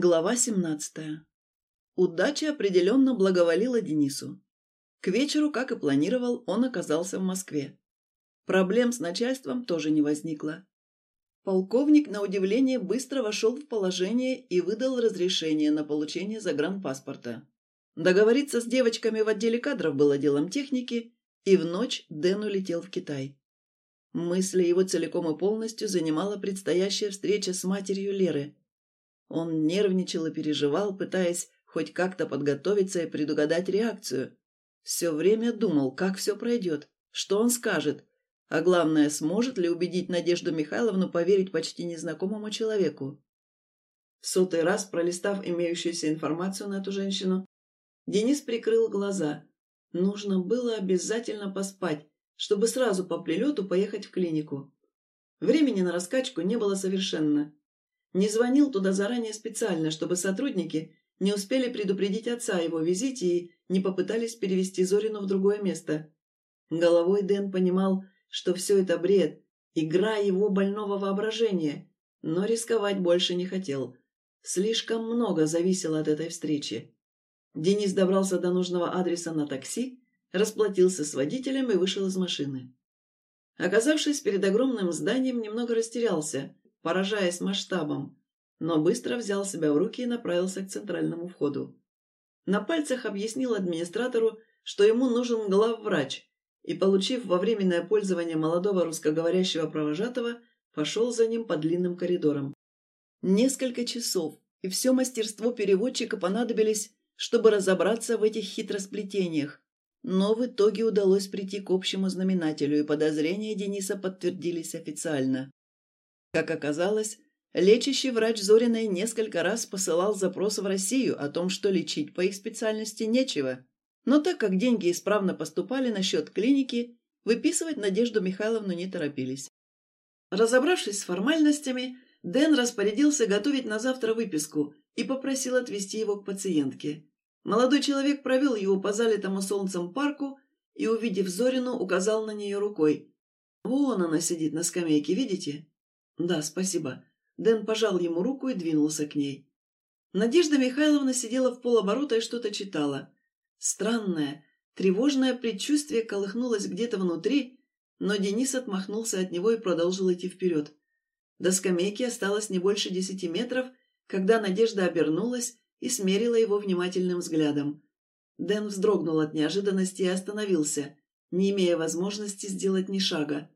Глава 17. Удача определенно благоволила Денису. К вечеру, как и планировал, он оказался в Москве. Проблем с начальством тоже не возникло. Полковник, на удивление, быстро вошел в положение и выдал разрешение на получение загранпаспорта. Договориться с девочками в отделе кадров было делом техники, и в ночь Дэн улетел в Китай. Мысли его целиком и полностью занимала предстоящая встреча с матерью Леры – он нервничал и переживал, пытаясь хоть как-то подготовиться и предугадать реакцию. Все время думал, как все пройдет, что он скажет, а главное, сможет ли убедить Надежду Михайловну поверить почти незнакомому человеку. В сотый раз, пролистав имеющуюся информацию на эту женщину, Денис прикрыл глаза. Нужно было обязательно поспать, чтобы сразу по прилету поехать в клинику. Времени на раскачку не было совершенно. Не звонил туда заранее специально, чтобы сотрудники не успели предупредить отца о его визите и не попытались перевести Зорину в другое место. Головой Дэн понимал, что все это бред, игра его больного воображения, но рисковать больше не хотел. Слишком много зависело от этой встречи. Денис добрался до нужного адреса на такси, расплатился с водителем и вышел из машины. Оказавшись перед огромным зданием, немного растерялся поражаясь масштабом, но быстро взял себя в руки и направился к центральному входу. На пальцах объяснил администратору, что ему нужен главврач, и, получив во временное пользование молодого русскоговорящего провожатого, пошел за ним по длинным коридорам. Несколько часов, и все мастерство переводчика понадобились, чтобы разобраться в этих хитросплетениях, но в итоге удалось прийти к общему знаменателю, и подозрения Дениса подтвердились официально. Как оказалось, лечащий врач Зориной несколько раз посылал запрос в Россию о том, что лечить по их специальности нечего. Но так как деньги исправно поступали на счет клиники, выписывать Надежду Михайловну не торопились. Разобравшись с формальностями, Дэн распорядился готовить на завтра выписку и попросил отвезти его к пациентке. Молодой человек провел его по залитому солнцем парку и, увидев Зорину, указал на нее рукой. «Вон она сидит на скамейке, видите?» «Да, спасибо». Дэн пожал ему руку и двинулся к ней. Надежда Михайловна сидела в полоборота и что-то читала. Странное, тревожное предчувствие колыхнулось где-то внутри, но Денис отмахнулся от него и продолжил идти вперед. До скамейки осталось не больше десяти метров, когда Надежда обернулась и смерила его внимательным взглядом. Дэн вздрогнул от неожиданности и остановился, не имея возможности сделать ни шага.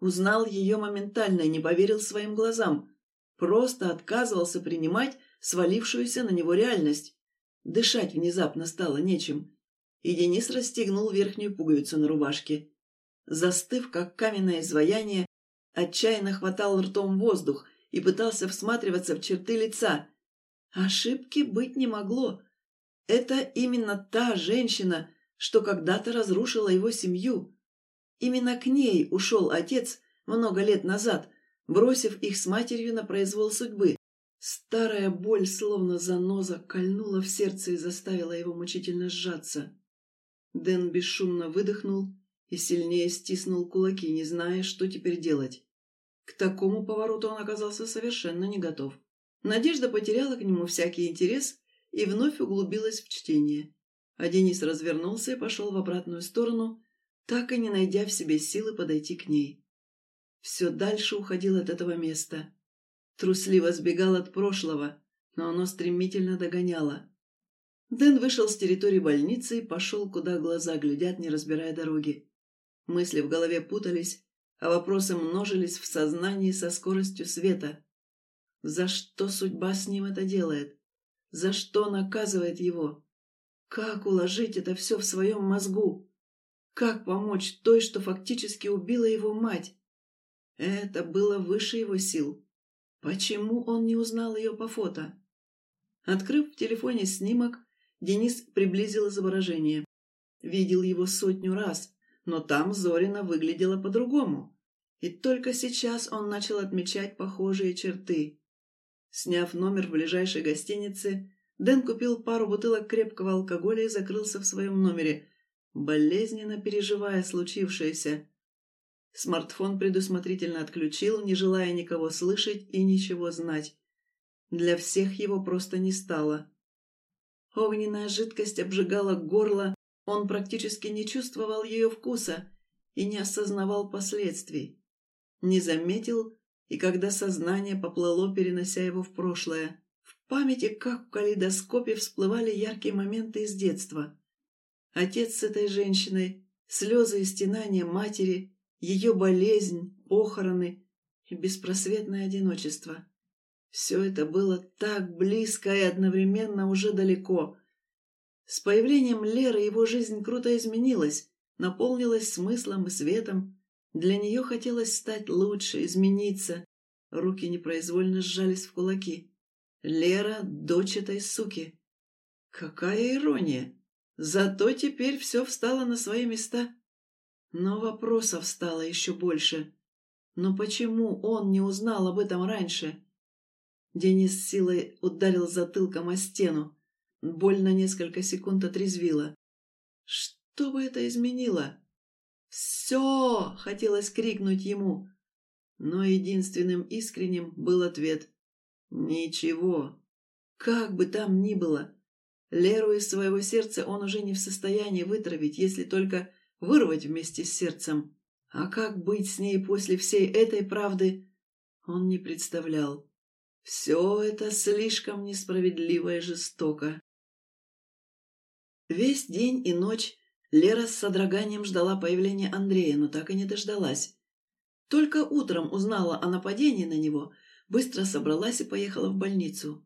Узнал ее моментально и не поверил своим глазам. Просто отказывался принимать свалившуюся на него реальность. Дышать внезапно стало нечем. И Денис расстегнул верхнюю пуговицу на рубашке. Застыв, как каменное изваяние, отчаянно хватал ртом воздух и пытался всматриваться в черты лица. Ошибки быть не могло. Это именно та женщина, что когда-то разрушила его семью. Именно к ней ушел отец много лет назад, бросив их с матерью на произвол судьбы. Старая боль, словно заноза, кольнула в сердце и заставила его мучительно сжаться. Дэн бесшумно выдохнул и сильнее стиснул кулаки, не зная, что теперь делать. К такому повороту он оказался совершенно не готов. Надежда потеряла к нему всякий интерес и вновь углубилась в чтение. А Денис развернулся и пошел в обратную сторону, так и не найдя в себе силы подойти к ней. Все дальше уходил от этого места. Трусливо сбегал от прошлого, но оно стремительно догоняло. Дэн вышел с территории больницы и пошел, куда глаза глядят, не разбирая дороги. Мысли в голове путались, а вопросы множились в сознании со скоростью света. За что судьба с ним это делает? За что наказывает его? Как уложить это все в своем мозгу? Как помочь той, что фактически убила его мать? Это было выше его сил. Почему он не узнал ее по фото? Открыв в телефоне снимок, Денис приблизил изображение. Видел его сотню раз, но там Зорина выглядела по-другому. И только сейчас он начал отмечать похожие черты. Сняв номер в ближайшей гостинице, Дэн купил пару бутылок крепкого алкоголя и закрылся в своем номере, болезненно переживая случившееся. Смартфон предусмотрительно отключил, не желая никого слышать и ничего знать. Для всех его просто не стало. Огненная жидкость обжигала горло, он практически не чувствовал ее вкуса и не осознавал последствий. Не заметил, и когда сознание поплыло, перенося его в прошлое, в памяти, как в калейдоскопе, всплывали яркие моменты из детства. Отец с этой женщиной, слезы и стенания матери, ее болезнь, похороны и беспросветное одиночество. Все это было так близко и одновременно уже далеко. С появлением Леры его жизнь круто изменилась, наполнилась смыслом и светом. Для нее хотелось стать лучше, измениться. Руки непроизвольно сжались в кулаки. Лера — дочь этой суки. Какая ирония! Зато теперь все встало на свои места. Но вопросов стало еще больше. Но почему он не узнал об этом раньше? Денис силой ударил затылком о стену. Боль на несколько секунд отрезвила. Что бы это изменило? «Все!» — хотелось крикнуть ему. Но единственным искренним был ответ. «Ничего. Как бы там ни было, Леру из своего сердца он уже не в состоянии вытравить, если только вырвать вместе с сердцем. А как быть с ней после всей этой правды, он не представлял. Все это слишком несправедливо и жестоко. Весь день и ночь Лера с содроганием ждала появления Андрея, но так и не дождалась. Только утром узнала о нападении на него, быстро собралась и поехала в больницу.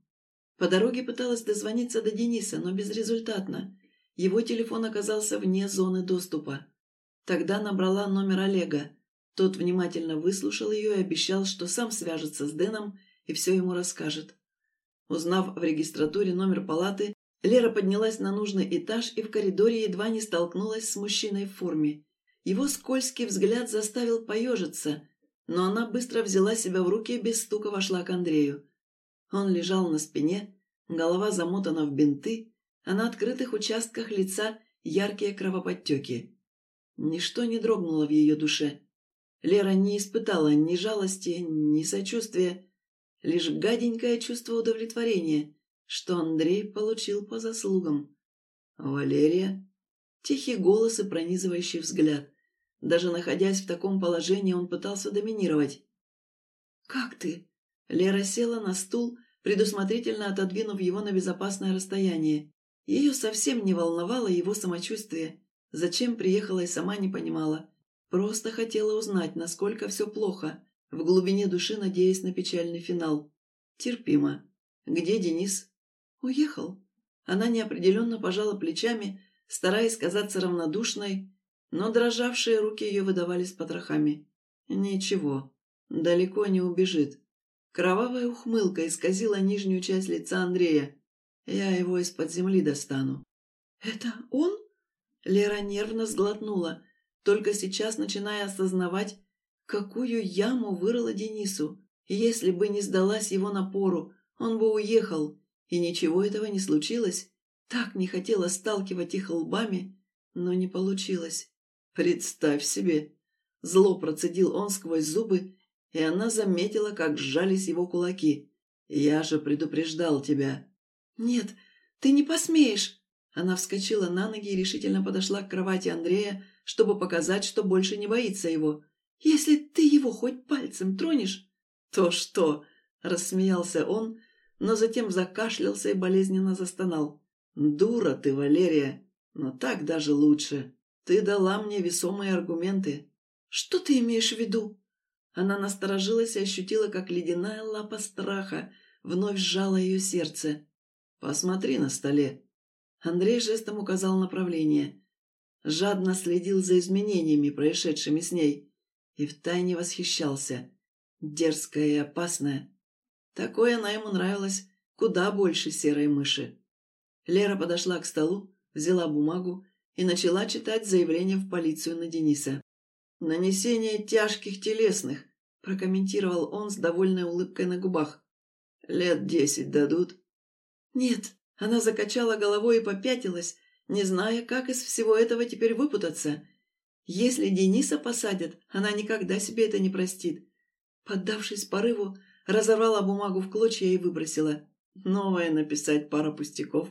По дороге пыталась дозвониться до Дениса, но безрезультатно. Его телефон оказался вне зоны доступа. Тогда набрала номер Олега. Тот внимательно выслушал ее и обещал, что сам свяжется с Дэном и все ему расскажет. Узнав в регистратуре номер палаты, Лера поднялась на нужный этаж и в коридоре едва не столкнулась с мужчиной в форме. Его скользкий взгляд заставил поежиться, но она быстро взяла себя в руки и без стука вошла к Андрею. Он лежал на спине, голова замотана в бинты, а на открытых участках лица яркие кровоподтеки. Ничто не дрогнуло в ее душе. Лера не испытала ни жалости, ни сочувствия, лишь гаденькое чувство удовлетворения, что Андрей получил по заслугам. «Валерия?» Тихий голос и пронизывающий взгляд. Даже находясь в таком положении, он пытался доминировать. «Как ты?» Лера села на стул, предусмотрительно отодвинув его на безопасное расстояние. Ее совсем не волновало его самочувствие. Зачем приехала и сама не понимала. Просто хотела узнать, насколько все плохо, в глубине души надеясь на печальный финал. Терпимо. Где Денис? Уехал. Она неопределенно пожала плечами, стараясь казаться равнодушной, но дрожавшие руки ее выдавали с потрохами. Ничего, далеко не убежит. Кровавая ухмылка исказила нижнюю часть лица Андрея. Я его из-под земли достану. «Это он?» Лера нервно сглотнула, только сейчас начиная осознавать, Какую яму вырыла Денису? Если бы не сдалась его напору, он бы уехал, и ничего этого не случилось. Так не хотела сталкивать их лбами, но не получилось. Представь себе! Зло процедил он сквозь зубы, и она заметила, как сжались его кулаки. «Я же предупреждал тебя». «Нет, ты не посмеешь!» Она вскочила на ноги и решительно подошла к кровати Андрея, чтобы показать, что больше не боится его. Если ты его хоть пальцем тронешь...» «То что?» — рассмеялся он, но затем закашлялся и болезненно застонал. «Дура ты, Валерия, но так даже лучше. Ты дала мне весомые аргументы». «Что ты имеешь в виду?» Она насторожилась и ощутила, как ледяная лапа страха вновь сжала ее сердце. «Посмотри на столе». Андрей жестом указал направление. Жадно следил за изменениями, происшедшими с ней и втайне восхищался. Дерзкая и опасная. Такое она ему нравилась куда больше серой мыши. Лера подошла к столу, взяла бумагу и начала читать заявление в полицию на Дениса. «Нанесение тяжких телесных», – прокомментировал он с довольной улыбкой на губах. «Лет десять дадут?» «Нет», – она закачала головой и попятилась, не зная, как из всего этого теперь выпутаться. Если Дениса посадят, она никогда себе это не простит. Поддавшись порыву, Разорвала бумагу в клочья и выбросила. Новое написать пара пустяков.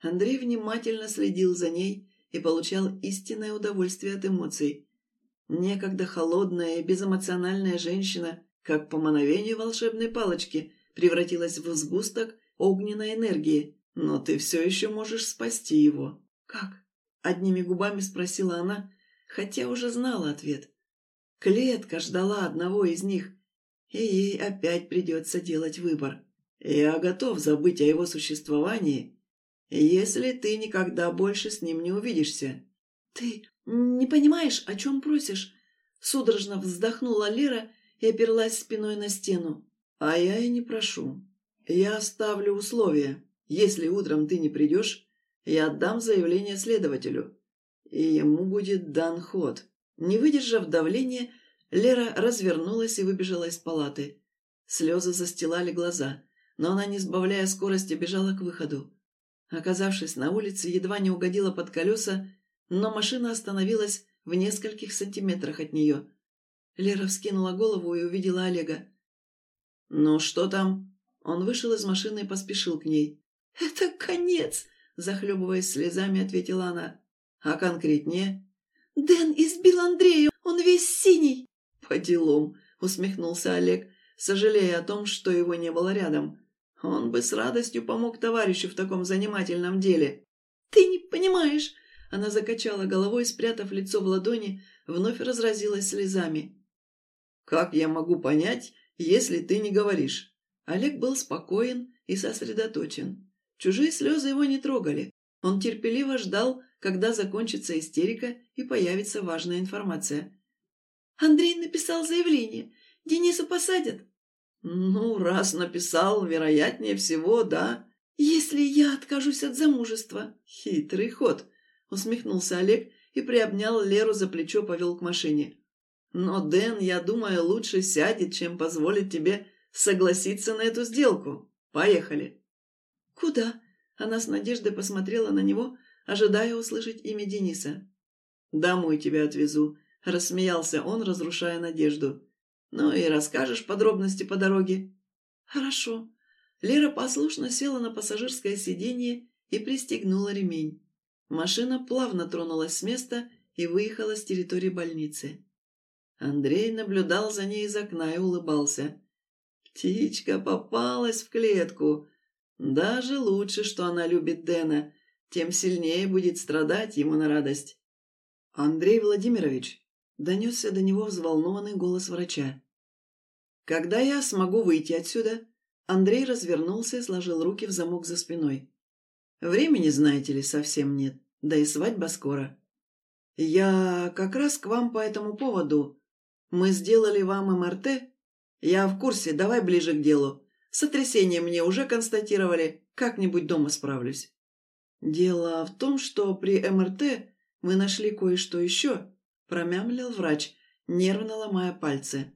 Андрей внимательно следил за ней и получал истинное удовольствие от эмоций. Некогда холодная и безэмоциональная женщина, как по мановению волшебной палочки, превратилась в сгусток огненной энергии. Но ты все еще можешь спасти его. «Как?» — одними губами спросила она, хотя уже знала ответ. Клетка ждала одного из них, и ей опять придется делать выбор. Я готов забыть о его существовании, если ты никогда больше с ним не увидишься. Ты не понимаешь, о чем просишь? Судорожно вздохнула Лера и оперлась спиной на стену. А я и не прошу. Я ставлю условия. Если утром ты не придешь, я отдам заявление следователю, и ему будет дан ход. Не выдержав давления, Лера развернулась и выбежала из палаты. Слезы застилали глаза, но она, не сбавляя скорости, бежала к выходу. Оказавшись на улице, едва не угодила под колеса, но машина остановилась в нескольких сантиметрах от нее. Лера вскинула голову и увидела Олега. «Ну, что там?» Он вышел из машины и поспешил к ней. «Это конец!» захлебываясь слезами, ответила она. А конкретнее? «Дэн избил Андрея, он весь синий!» «По делам», — усмехнулся Олег, сожалея о том, что его не было рядом. Он бы с радостью помог товарищу в таком занимательном деле. «Ты не понимаешь!» Она закачала головой, спрятав лицо в ладони, вновь разразилась слезами. «Как я могу понять, если ты не говоришь?» Олег был спокоен и сосредоточен. Чужие слезы его не трогали. Он терпеливо ждал, когда закончится истерика и появится важная информация. «Андрей написал заявление. Дениса посадят?» «Ну, раз написал, вероятнее всего, да». «Если я откажусь от замужества?» «Хитрый ход», — усмехнулся Олег и приобнял Леру за плечо, повел к машине. «Но Дэн, я думаю, лучше сядет, чем позволит тебе согласиться на эту сделку. Поехали». «Куда?» Она с надеждой посмотрела на него, ожидая услышать имя Дениса. «Домой тебя отвезу», — рассмеялся он, разрушая надежду. «Ну и расскажешь подробности по дороге?» «Хорошо». Лера послушно села на пассажирское сиденье и пристегнула ремень. Машина плавно тронулась с места и выехала с территории больницы. Андрей наблюдал за ней из окна и улыбался. «Птичка попалась в клетку!» Даже лучше, что она любит Дэна, тем сильнее будет страдать ему на радость. «Андрей Владимирович», — донесся до него взволнованный голос врача. «Когда я смогу выйти отсюда?» Андрей развернулся и сложил руки в замок за спиной. «Времени, знаете ли, совсем нет, да и свадьба скоро. Я как раз к вам по этому поводу. Мы сделали вам МРТ? Я в курсе, давай ближе к делу. Сотрясение мне уже констатировали, как-нибудь дома справлюсь. Дело в том, что при МРТ мы нашли кое-что еще, промямлил врач, нервно ломая пальцы.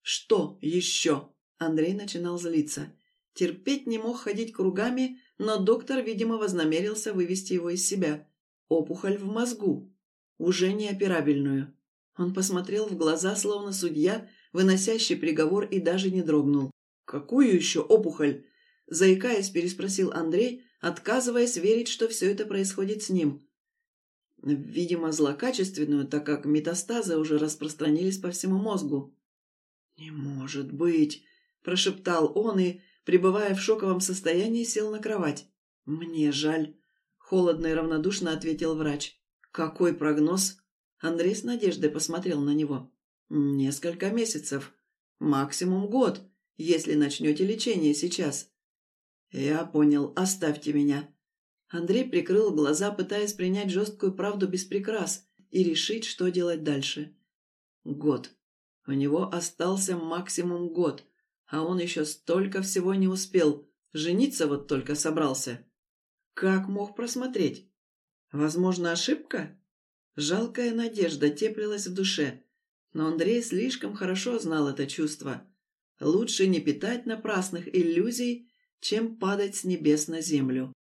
Что еще? Андрей начинал злиться. Терпеть не мог ходить кругами, но доктор, видимо, вознамерился вывести его из себя. Опухоль в мозгу. Уже неоперабельную. Он посмотрел в глаза, словно судья, выносящий приговор, и даже не дрогнул. «Какую еще опухоль?» Заикаясь, переспросил Андрей, отказываясь верить, что все это происходит с ним. Видимо, злокачественную, так как метастазы уже распространились по всему мозгу. «Не может быть!» – прошептал он и, пребывая в шоковом состоянии, сел на кровать. «Мне жаль», – холодно и равнодушно ответил врач. «Какой прогноз?» Андрей с надеждой посмотрел на него. «Несколько месяцев. Максимум год если начнете лечение сейчас». «Я понял. Оставьте меня». Андрей прикрыл глаза, пытаясь принять жесткую правду без прикрас и решить, что делать дальше. Год. У него остался максимум год, а он еще столько всего не успел. Жениться вот только собрался. Как мог просмотреть? Возможно, ошибка? Жалкая надежда теплилась в душе, но Андрей слишком хорошо знал это чувство. Лучше не питать напрасных иллюзий, чем падать с небес на землю.